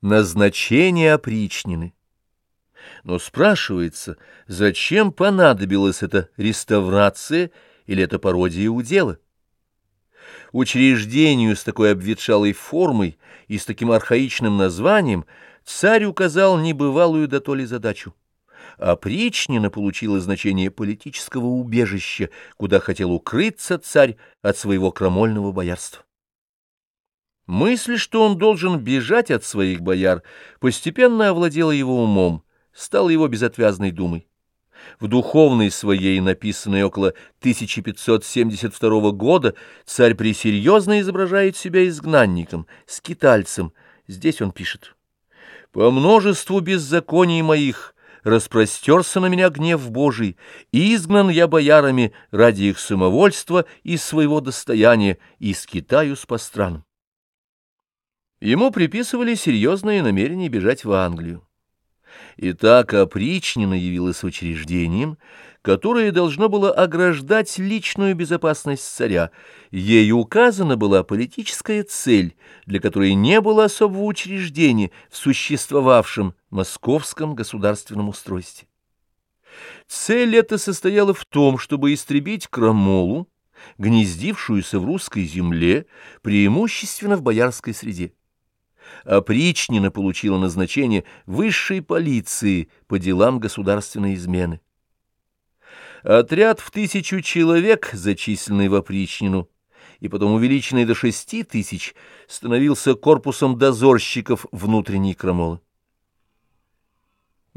Назначение опричнины. Но спрашивается, зачем понадобилась эта реставрация или эта пародия удела? Учреждению с такой обветшалой формой и с таким архаичным названием царь указал небывалую дотоле задачу. Опричнина получила значение политического убежища, куда хотел укрыться царь от своего крамольного боярства. Мысль, что он должен бежать от своих бояр, постепенно овладела его умом, стала его безотвязной думой. В духовной своей, написанной около 1572 года, царь пресерьезно изображает себя изгнанником, скитальцем. Здесь он пишет. «По множеству беззаконий моих распростерся на меня гнев Божий, и изгнан я боярами ради их самовольства и своего достояния, и скитаюсь по странам». Ему приписывали серьезные намерения бежать в Англию. Итак, опричнина явилась учреждением, которое должно было ограждать личную безопасность царя. Ей указана была политическая цель, для которой не было особого учреждения в существовавшем московском государственном устройстве. Цель эта состояла в том, чтобы истребить крамолу, гнездившуюся в русской земле, преимущественно в боярской среде опричнина получила назначение высшей полиции по делам государственной измены. Отряд в тысячу человек, зачисленный в опричнину, и потом увеличенный до шести тысяч, становился корпусом дозорщиков внутренней крамолы.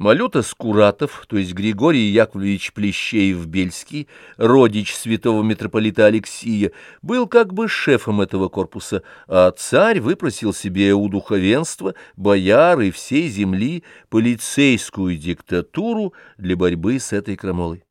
Малюта Скуратов, то есть Григорий Яковлевич Плещеев-Бельский, родич святого митрополита Алексия, был как бы шефом этого корпуса, а царь выпросил себе у духовенства, бояр и всей земли полицейскую диктатуру для борьбы с этой крамолой.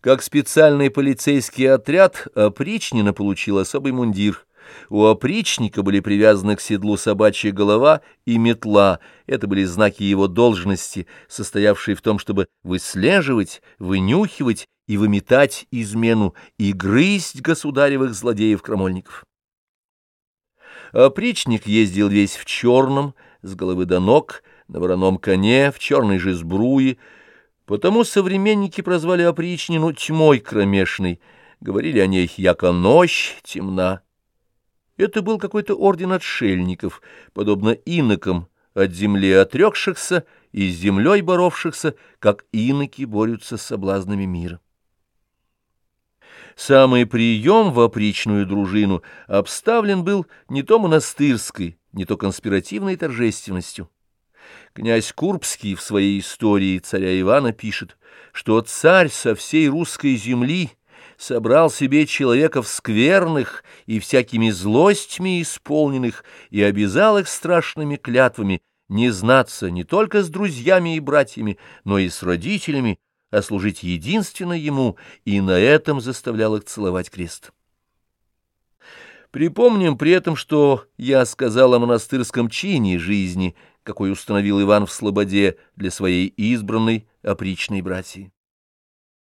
Как специальный полицейский отряд, опричнина получил особый мундир — у опричника были привязаны к седлу собачья голова и метла. Это были знаки его должности, состоявшие в том, чтобы выслеживать, вынюхивать и выметать измену и грызть государевых злодеев-крамольников. Опричник ездил весь в черном, с головы до ног, на вороном коне, в черной же сбруе, потому современники прозвали опричнину тьмой кромешной, говорили о ней «яко ночь темна». Это был какой-то орден отшельников, подобно инокам, от земли отрекшихся и с землей боровшихся, как иноки борются с соблазнами мира. Самый прием в опричную дружину обставлен был не то монастырской, не то конспиративной торжественностью. Князь Курбский в своей истории царя Ивана пишет, что царь со всей русской земли — собрал себе человеков скверных и всякими злостями исполненных и обязал их страшными клятвами не знаться не только с друзьями и братьями, но и с родителями, а служить единственно ему, и на этом заставлял их целовать крест. Припомним при этом, что я сказал о монастырском чине жизни, какой установил Иван в Слободе для своей избранной опричной братьи.